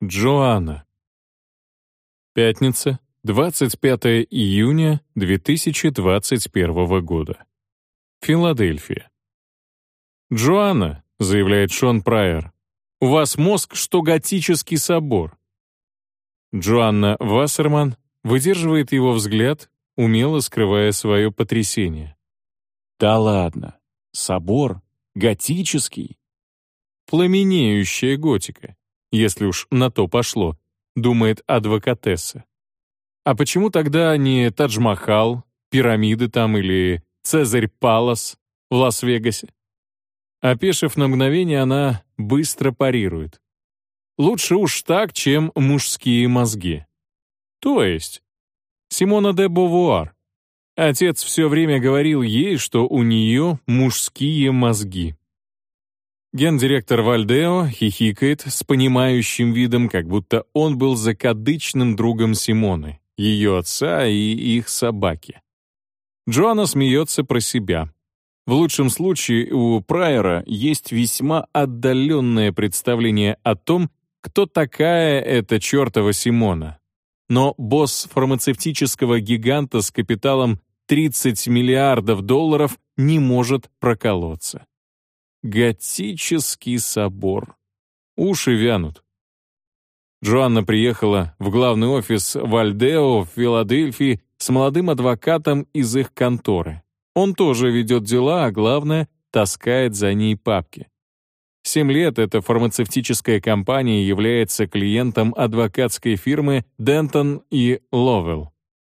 Джоанна. Пятница, 25 июня 2021 года. Филадельфия. «Джоанна», — заявляет Шон Прайер, — «у вас мозг, что готический собор». Джоанна Вассерман выдерживает его взгляд, умело скрывая свое потрясение. «Да ладно, собор? Готический?» «Пламенеющая готика если уж на то пошло, думает адвокатесса. А почему тогда не Тадж-Махал, пирамиды там или Цезарь Палас в Лас-Вегасе? Опешив на мгновение, она быстро парирует. Лучше уж так, чем мужские мозги. То есть, Симона де Бовуар. Отец все время говорил ей, что у нее мужские мозги. Гендиректор Вальдео хихикает с понимающим видом, как будто он был закадычным другом Симоны, ее отца и их собаки. Джоанна смеется про себя. В лучшем случае у Прайера есть весьма отдаленное представление о том, кто такая эта чертова Симона. Но босс фармацевтического гиганта с капиталом 30 миллиардов долларов не может проколоться. Готический собор. Уши вянут. Джоанна приехала в главный офис Вальдео в Филадельфии с молодым адвокатом из их конторы. Он тоже ведет дела, а главное, таскает за ней папки. Семь лет эта фармацевтическая компания является клиентом адвокатской фирмы Дентон и Ловелл.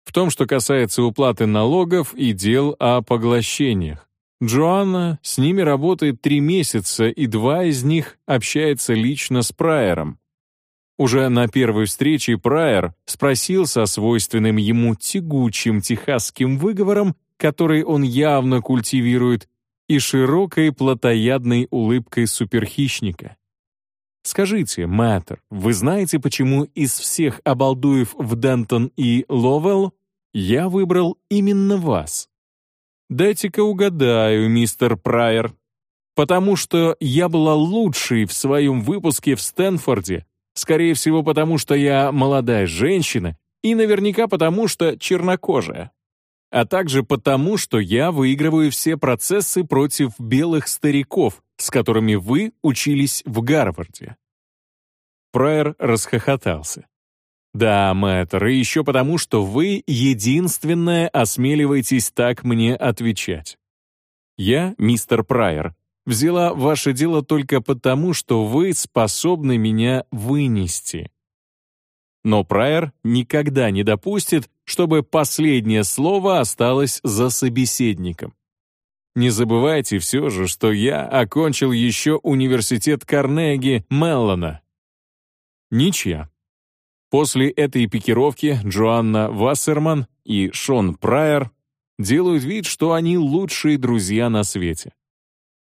В том, что касается уплаты налогов и дел о поглощениях. Джоанна с ними работает три месяца, и два из них общается лично с Прайером. Уже на первой встрече Прайер спросил со свойственным ему тягучим техасским выговором, который он явно культивирует, и широкой плотоядной улыбкой суперхищника. «Скажите, Мэттер, вы знаете, почему из всех обалдуев в Дентон и Ловелл я выбрал именно вас?» «Дайте-ка угадаю, мистер Прайер. Потому что я была лучшей в своем выпуске в Стэнфорде, скорее всего, потому что я молодая женщина, и наверняка потому что чернокожая. А также потому, что я выигрываю все процессы против белых стариков, с которыми вы учились в Гарварде». Прайер расхохотался. Да, мэтр, и еще потому, что вы единственное осмеливаетесь так мне отвечать. Я, мистер Прайер, взяла ваше дело только потому, что вы способны меня вынести. Но Прайер никогда не допустит, чтобы последнее слово осталось за собеседником. Не забывайте все же, что я окончил еще университет Карнеги Меллона. Ничья. После этой пикировки Джоанна Вассерман и Шон Прайер делают вид, что они лучшие друзья на свете.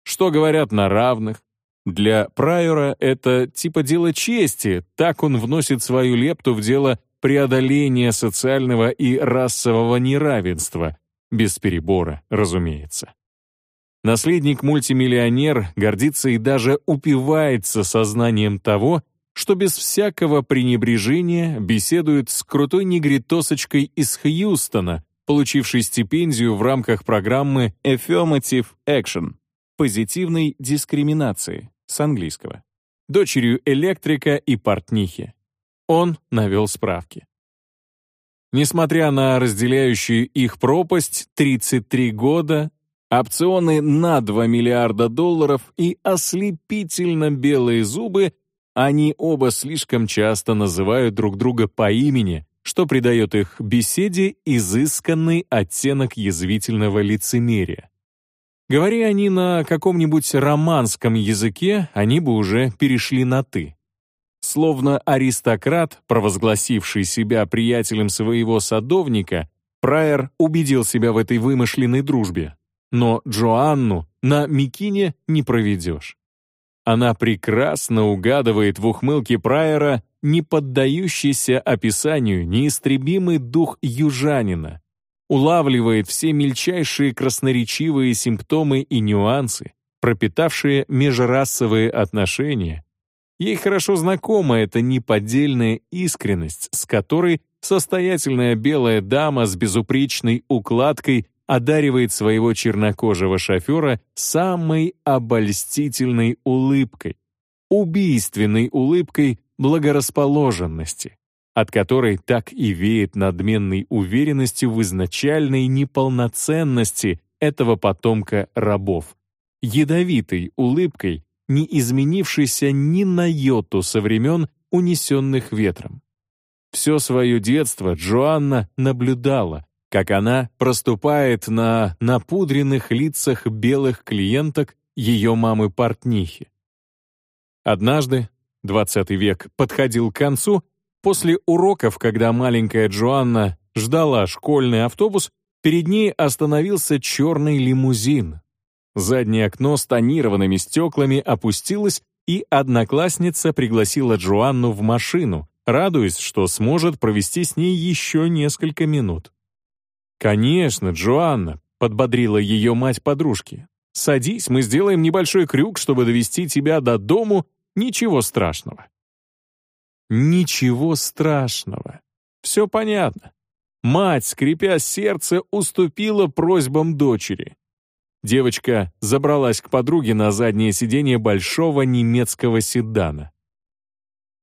Что говорят на равных. Для Прайера это типа дело чести, так он вносит свою лепту в дело преодоления социального и расового неравенства, без перебора, разумеется. Наследник-мультимиллионер гордится и даже упивается сознанием того, что без всякого пренебрежения беседует с крутой негритосочкой из Хьюстона, получившей стипендию в рамках программы Affirmative Action — позитивной дискриминации с английского, дочерью электрика и портнихи. Он навел справки. Несмотря на разделяющую их пропасть 33 года, опционы на 2 миллиарда долларов и ослепительно белые зубы они оба слишком часто называют друг друга по имени, что придает их беседе изысканный оттенок язвительного лицемерия. Говори они на каком-нибудь романском языке, они бы уже перешли на «ты». Словно аристократ, провозгласивший себя приятелем своего садовника, Прайер убедил себя в этой вымышленной дружбе. Но Джоанну на Микине не проведешь. Она прекрасно угадывает в ухмылке Прайера не поддающийся описанию неистребимый дух южанина, улавливает все мельчайшие красноречивые симптомы и нюансы, пропитавшие межрасовые отношения, Ей хорошо знакома эта неподдельная искренность, с которой состоятельная белая дама с безупречной укладкой одаривает своего чернокожего шофера самой обольстительной улыбкой, убийственной улыбкой благорасположенности, от которой так и веет надменной уверенностью в изначальной неполноценности этого потомка рабов, ядовитой улыбкой, не изменившейся ни на йоту со времен, унесенных ветром. Все свое детство Джоанна наблюдала, как она проступает на напудренных лицах белых клиенток ее мамы-портнихи. Однажды, 20 век подходил к концу, после уроков, когда маленькая Джоанна ждала школьный автобус, перед ней остановился черный лимузин. Заднее окно с тонированными стеклами опустилось, и одноклассница пригласила Джоанну в машину, радуясь, что сможет провести с ней еще несколько минут. «Конечно, Джоанна», — подбодрила ее мать подружки. «Садись, мы сделаем небольшой крюк, чтобы довести тебя до дому. Ничего страшного». Ничего страшного. Все понятно. Мать, скрипя сердце, уступила просьбам дочери. Девочка забралась к подруге на заднее сиденье большого немецкого седана.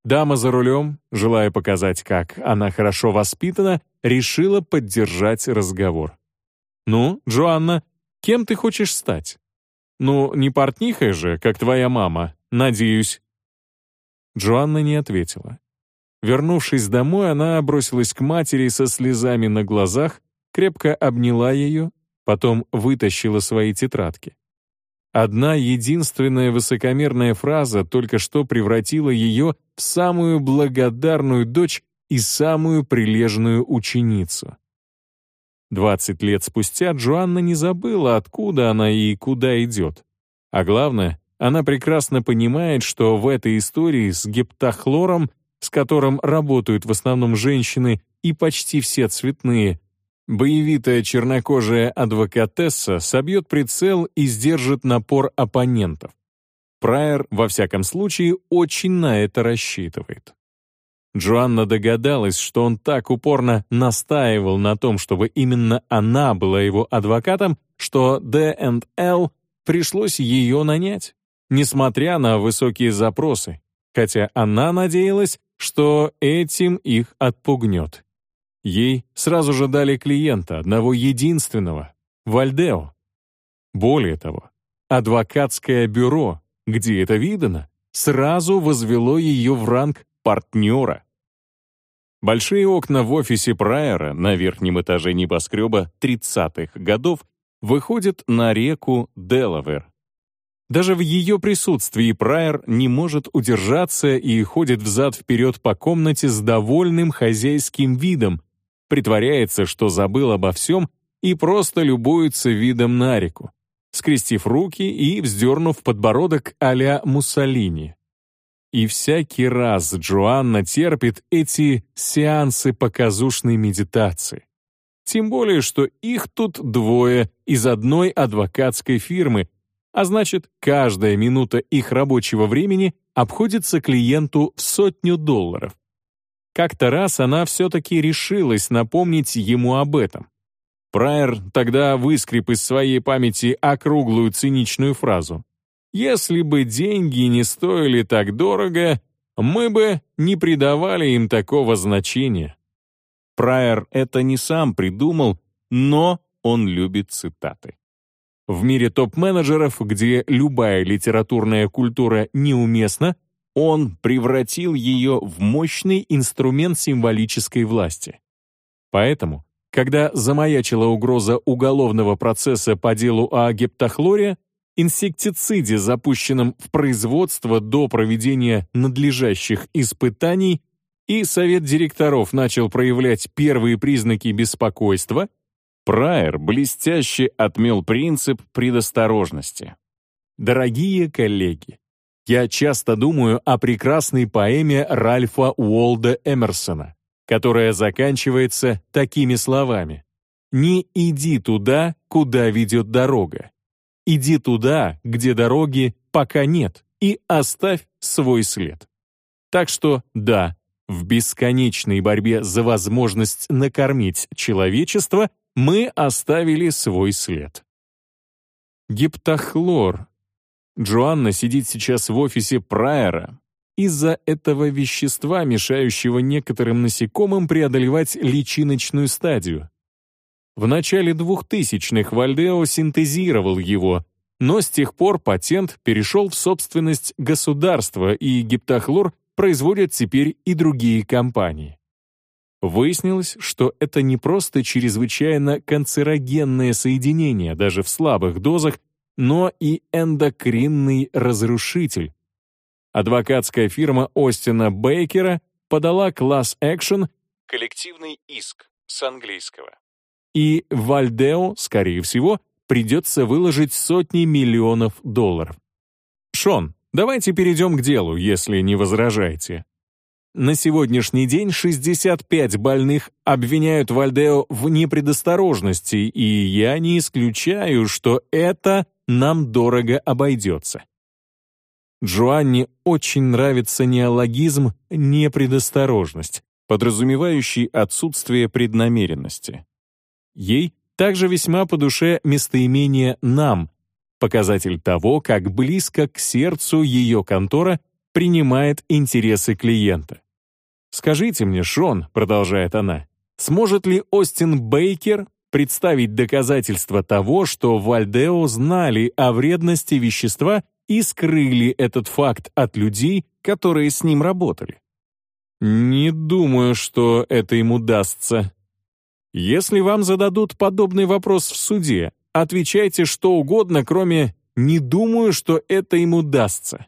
Дама за рулем, желая показать, как она хорошо воспитана, решила поддержать разговор. «Ну, Джоанна, кем ты хочешь стать?» «Ну, не портнихой же, как твоя мама, надеюсь». Джоанна не ответила. Вернувшись домой, она бросилась к матери со слезами на глазах, крепко обняла ее, потом вытащила свои тетрадки. Одна единственная высокомерная фраза только что превратила ее в самую благодарную дочь и самую прилежную ученицу. Двадцать лет спустя Джоанна не забыла, откуда она и куда идет. А главное, она прекрасно понимает, что в этой истории с гептахлором, с которым работают в основном женщины и почти все цветные, Боевитая чернокожая адвокатесса собьет прицел и сдержит напор оппонентов. Прайер, во всяком случае, очень на это рассчитывает. Джоанна догадалась, что он так упорно настаивал на том, чтобы именно она была его адвокатом, что D&L пришлось ее нанять, несмотря на высокие запросы, хотя она надеялась, что этим их отпугнет. Ей сразу же дали клиента, одного единственного, Вальдео. Более того, адвокатское бюро, где это видано, сразу возвело ее в ранг партнера. Большие окна в офисе Прайера на верхнем этаже небоскреба 30-х годов выходят на реку Делавер. Даже в ее присутствии Прайер не может удержаться и ходит взад-вперед по комнате с довольным хозяйским видом, притворяется, что забыл обо всем и просто любуется видом на реку, скрестив руки и вздернув подбородок а-ля Муссолини. И всякий раз Джоанна терпит эти сеансы показушной медитации. Тем более, что их тут двое из одной адвокатской фирмы, а значит, каждая минута их рабочего времени обходится клиенту в сотню долларов. Как-то раз она все-таки решилась напомнить ему об этом. Прайер тогда выскреб из своей памяти округлую циничную фразу. «Если бы деньги не стоили так дорого, мы бы не придавали им такого значения». Прайер это не сам придумал, но он любит цитаты. В мире топ-менеджеров, где любая литературная культура неуместна, он превратил ее в мощный инструмент символической власти. Поэтому, когда замаячила угроза уголовного процесса по делу о гептохлоре, инсектициде, запущенном в производство до проведения надлежащих испытаний, и совет директоров начал проявлять первые признаки беспокойства, Прайер блестяще отмел принцип предосторожности. Дорогие коллеги, я часто думаю о прекрасной поэме Ральфа Уолда Эмерсона, которая заканчивается такими словами. «Не иди туда, куда ведет дорога. Иди туда, где дороги пока нет, и оставь свой след. Так что да, в бесконечной борьбе за возможность накормить человечество мы оставили свой след. Гептохлор. Джоанна сидит сейчас в офисе Прайера. Из-за этого вещества, мешающего некоторым насекомым преодолевать личиночную стадию. В начале 2000-х Вальдео синтезировал его, но с тех пор патент перешел в собственность государства, и гептохлор производят теперь и другие компании. Выяснилось, что это не просто чрезвычайно канцерогенное соединение, даже в слабых дозах, но и эндокринный разрушитель. Адвокатская фирма Остина Бейкера подала класс экшен коллективный иск с английского. И Вальдео, скорее всего, придется выложить сотни миллионов долларов. Шон, давайте перейдем к делу, если не возражаете. На сегодняшний день 65 больных обвиняют Вальдео в непредосторожности, и я не исключаю, что это нам дорого обойдется. Джоанне очень нравится неологизм «непредосторожность», подразумевающий отсутствие преднамеренности. Ей также весьма по душе местоимение «нам», показатель того, как близко к сердцу ее контора принимает интересы клиента. «Скажите мне, Шон», — продолжает она, «сможет ли Остин Бейкер представить доказательства того, что Вальдео знали о вредности вещества и скрыли этот факт от людей, которые с ним работали?» «Не думаю, что это им удастся», если вам зададут подобный вопрос в суде, отвечайте что угодно, кроме «не думаю, что это им удастся».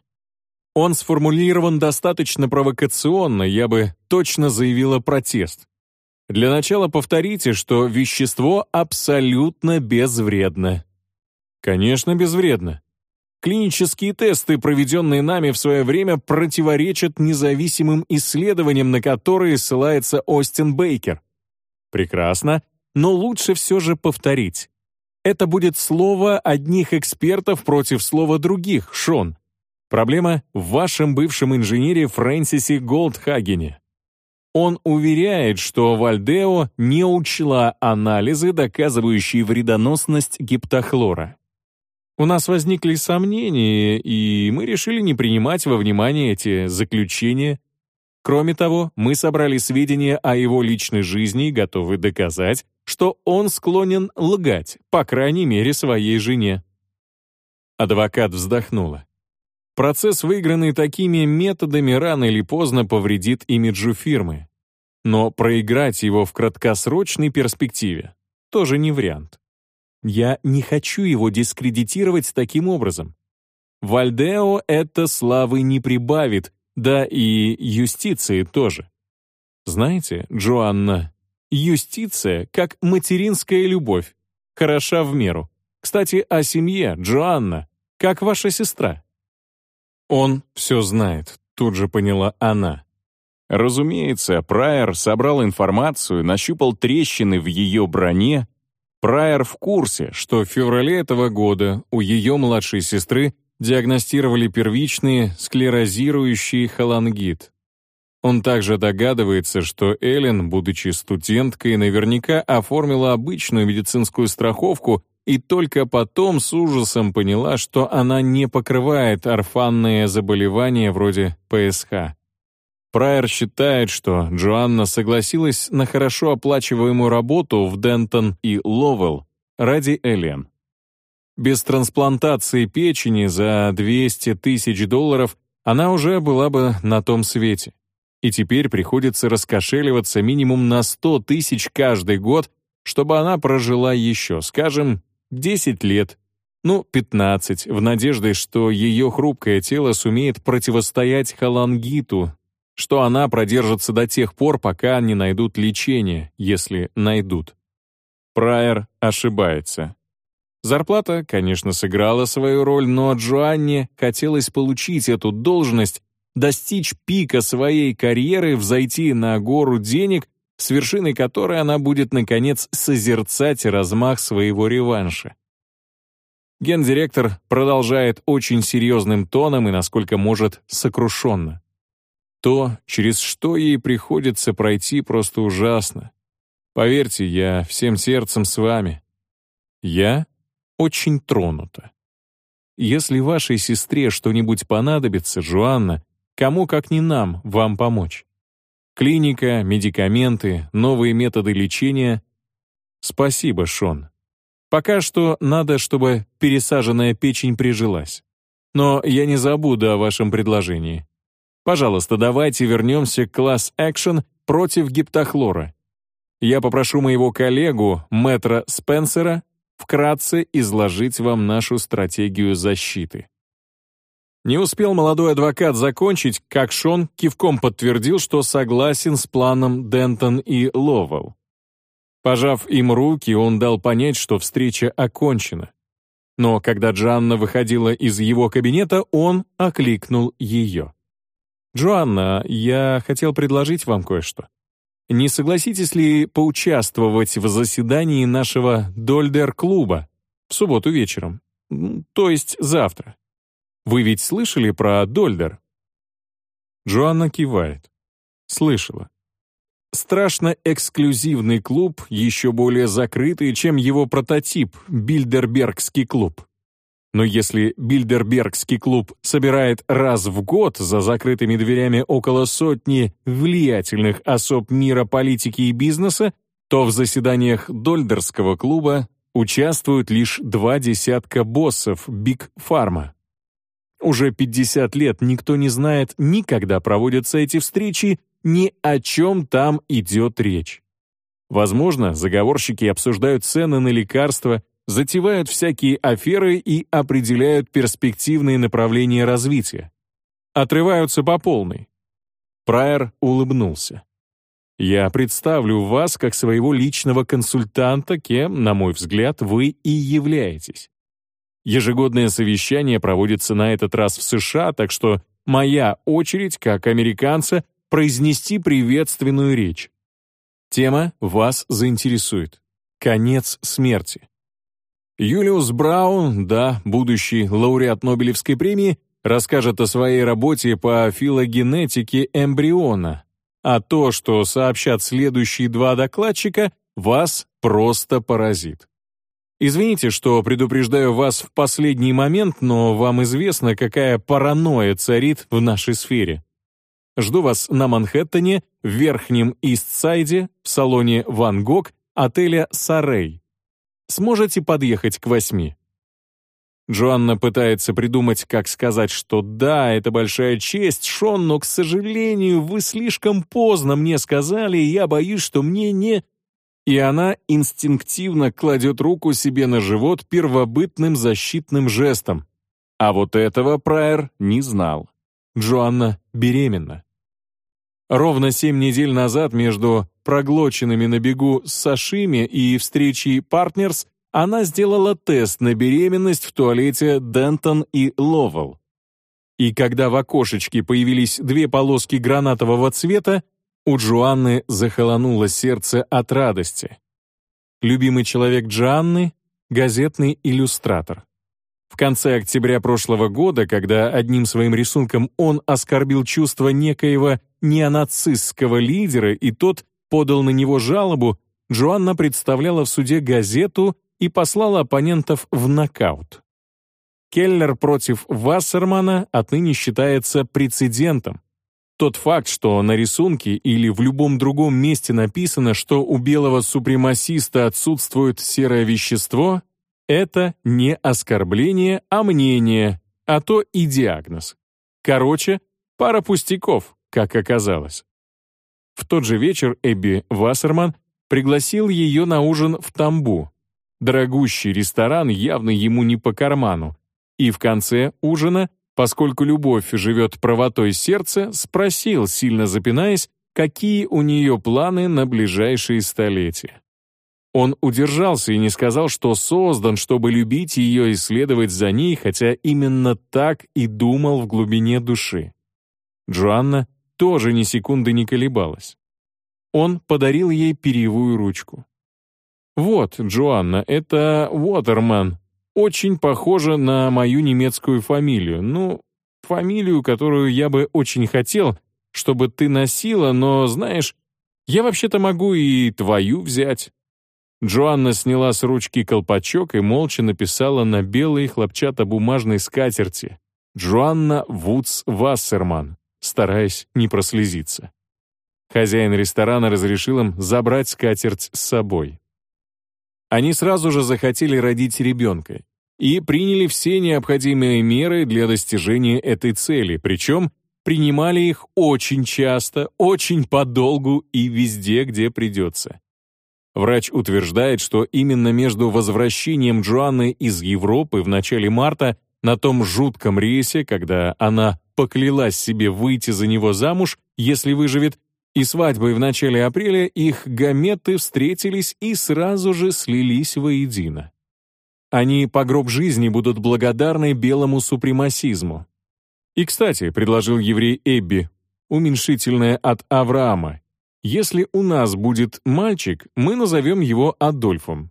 Он сформулирован достаточно провокационно, я бы точно заявила протест. Для начала повторите, что вещество абсолютно безвредно. Конечно, безвредно. Клинические тесты, проведенные нами в свое время, противоречат независимым исследованиям, на которые ссылается Остин Бейкер. Прекрасно, но лучше все же повторить. Это будет слово одних экспертов против слова других, Шон. Проблема в вашем бывшем инженере Фрэнсисе Голдхагене. Он уверяет, что Вальдео не учла анализы, доказывающие вредоносность гептохлора. У нас возникли сомнения, и мы решили не принимать во внимание эти заключения Кроме того, мы собрали сведения о его личной жизни и готовы доказать, что он склонен лгать, по крайней мере, своей жене. Адвокат вздохнула. Процесс, выигранный такими методами, рано или поздно повредит имиджу фирмы. Но проиграть его в краткосрочной перспективе тоже не вариант. Я не хочу его дискредитировать таким образом. Вальдео это славы не прибавит, да и юстиции тоже. Знаете, Джоанна, юстиция, как материнская любовь, хороша в меру. Кстати, о семье, Джоанна, как ваша сестра? Он все знает, тут же поняла она. Разумеется, Прайер собрал информацию, нащупал трещины в ее броне. Прайер в курсе, что в феврале этого года у ее младшей сестры диагностировали первичный склерозирующий холангит. Он также догадывается, что Эллен, будучи студенткой, наверняка оформила обычную медицинскую страховку и только потом с ужасом поняла, что она не покрывает орфанные заболевания вроде ПСХ. Прайер считает, что Джоанна согласилась на хорошо оплачиваемую работу в Дентон и Ловелл ради Эллен. Без трансплантации печени за 200 тысяч долларов она уже была бы на том свете. И теперь приходится раскошеливаться минимум на 100 тысяч каждый год, чтобы она прожила еще, скажем, 10 лет, ну, 15, в надежде, что ее хрупкое тело сумеет противостоять холангиту, что она продержится до тех пор, пока не найдут лечение, если найдут. Прайер ошибается. Зарплата, конечно, сыграла свою роль, но Джоанне хотелось получить эту должность, достичь пика своей карьеры, взойти на гору денег, с вершиной которой она будет, наконец, созерцать размах своего реванша. Гендиректор продолжает очень серьезным тоном и, насколько может, сокрушенно. То, через что ей приходится пройти, просто ужасно. Поверьте, я всем сердцем с вами. Я очень тронута. Если вашей сестре что-нибудь понадобится, Жуанна, кому как не нам вам помочь? Клиника, медикаменты, новые методы лечения. Спасибо, Шон. Пока что надо, чтобы пересаженная печень прижилась. Но я не забуду о вашем предложении. Пожалуйста, давайте вернемся к класс-экшен против гиптохлора. Я попрошу моего коллегу, мэтра Спенсера, вкратце изложить вам нашу стратегию защиты. Не успел молодой адвокат закончить, как Шон кивком подтвердил, что согласен с планом Дентон и Ловелл. Пожав им руки, он дал понять, что встреча окончена. Но когда Джанна выходила из его кабинета, он окликнул ее. «Джоанна, я хотел предложить вам кое-что. Не согласитесь ли поучаствовать в заседании нашего Дольдер-клуба в субботу вечером? То есть завтра. Вы ведь слышали про Дольдер?» Джоанна кивает. «Слышала страшно эксклюзивный клуб, еще более закрытый, чем его прототип — Бильдербергский клуб. Но если Бильдербергский клуб собирает раз в год за закрытыми дверями около сотни влиятельных особ мира политики и бизнеса, то в заседаниях Дольдерского клуба участвуют лишь два десятка боссов Биг Фарма. Уже 50 лет никто не знает, ни когда проводятся эти встречи, ни о чем там идет речь. Возможно, заговорщики обсуждают цены на лекарства, затевают всякие аферы и определяют перспективные направления развития. Отрываются по полной. Прайер улыбнулся. «Я представлю вас как своего личного консультанта, кем, на мой взгляд, вы и являетесь. Ежегодное совещание проводится на этот раз в США, так что моя очередь, как американца, произнести приветственную речь. Тема вас заинтересует. Конец смерти. Юлиус Браун, да, будущий лауреат Нобелевской премии, расскажет о своей работе по филогенетике эмбриона, а то, что сообщат следующие два докладчика, вас просто поразит. Извините, что предупреждаю вас в последний момент, но вам известно, какая паранойя царит в нашей сфере. Жду вас на Манхэттене, в Верхнем Ист-Сайде, в салоне «Ван Гог» отеля «Сарей». Сможете подъехать к восьми?» Джоанна пытается придумать, как сказать, что да, это большая честь, Шон, но, к сожалению, вы слишком поздно мне сказали, и я боюсь, что мне не... И она инстинктивно кладет руку себе на живот первобытным защитным жестом. А вот этого Прайер не знал. Джоанна беременна. Ровно семь недель назад между проглоченными на бегу сашими и встречей партнерс она сделала тест на беременность в туалете Дентон и Ловел. И когда в окошечке появились две полоски гранатового цвета, у Джоанны захолонуло сердце от радости. Любимый человек Джоанны — газетный иллюстратор. В конце октября прошлого года, когда одним своим рисунком он оскорбил чувство некоего неонацистского лидера, и тот подал на него жалобу, Джоанна представляла в суде газету и послала оппонентов в нокаут. Келлер против Вассермана отныне считается прецедентом. Тот факт, что на рисунке или в любом другом месте написано, что у белого супремасиста отсутствует серое вещество, это не оскорбление, а мнение, а то и диагноз. Короче, пара пустяков, как оказалось. В тот же вечер Эбби Вассерман пригласил ее на ужин в Тамбу. Дорогущий ресторан явно ему не по карману. И в конце ужина, поскольку любовь живет правотой сердца, спросил, сильно запинаясь, какие у нее планы на ближайшие столетия. Он удержался и не сказал, что создан, чтобы любить ее и следовать за ней, хотя именно так и думал в глубине души. Джоанна тоже ни секунды не колебалась. Он подарил ей перьевую ручку. «Вот, Джоанна, это Уотерман. очень похожа на мою немецкую фамилию. Ну, фамилию, которую я бы очень хотел, чтобы ты носила, но, знаешь, я вообще-то могу и твою взять». Джоанна сняла с ручки колпачок и молча написала на белой хлопчатобумажной скатерти «Джоанна Вудс Вассерман», стараясь не прослезиться. Хозяин ресторана разрешил им забрать скатерть с собой. Они сразу же захотели родить ребенка и приняли все необходимые меры для достижения этой цели, причем принимали их очень часто, очень подолгу и везде, где придется. Врач утверждает, что именно между возвращением Джоанны из Европы в начале марта на том жутком рейсе, когда она поклялась себе выйти за него замуж, если выживет, и свадьбой в начале апреля их гаметы встретились и сразу же слились воедино. Они по гроб жизни будут благодарны белому супремасизму. И, кстати, предложил еврей Эбби, уменьшительное от Авраама, если у нас будет мальчик, мы назовем его Адольфом.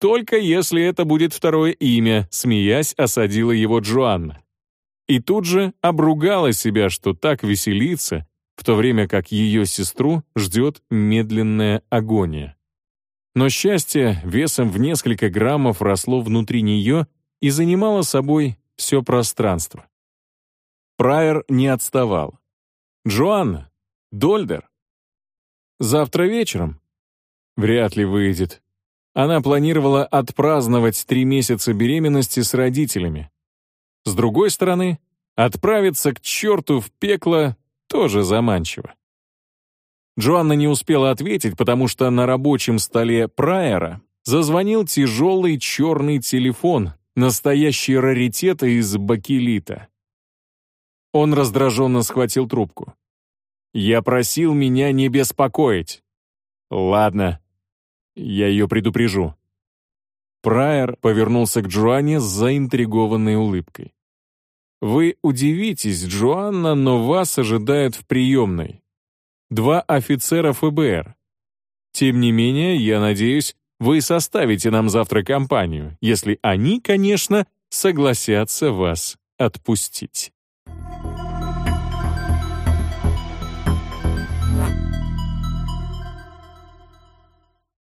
Только если это будет второе имя, смеясь, осадила его Джоанна. И тут же обругала себя, что так веселится, в то время как ее сестру ждет медленная агония. Но счастье весом в несколько граммов росло внутри нее и занимало собой все пространство. Прайер не отставал. «Джоанна! Дольдер!» «Завтра вечером?» «Вряд ли выйдет». Она планировала отпраздновать три месяца беременности с родителями. С другой стороны, отправиться к черту в пекло тоже заманчиво. Джоанна не успела ответить, потому что на рабочем столе Прайера зазвонил тяжелый черный телефон, настоящий раритет из бакелита. Он раздраженно схватил трубку. «Я просил меня не беспокоить». «Ладно, я ее предупрежу». Прайер повернулся к Джоанне с заинтригованной улыбкой. Вы удивитесь, Джоанна, но вас ожидают в приемной. Два офицера ФБР. Тем не менее, я надеюсь, вы составите нам завтра компанию, если они, конечно, согласятся вас отпустить.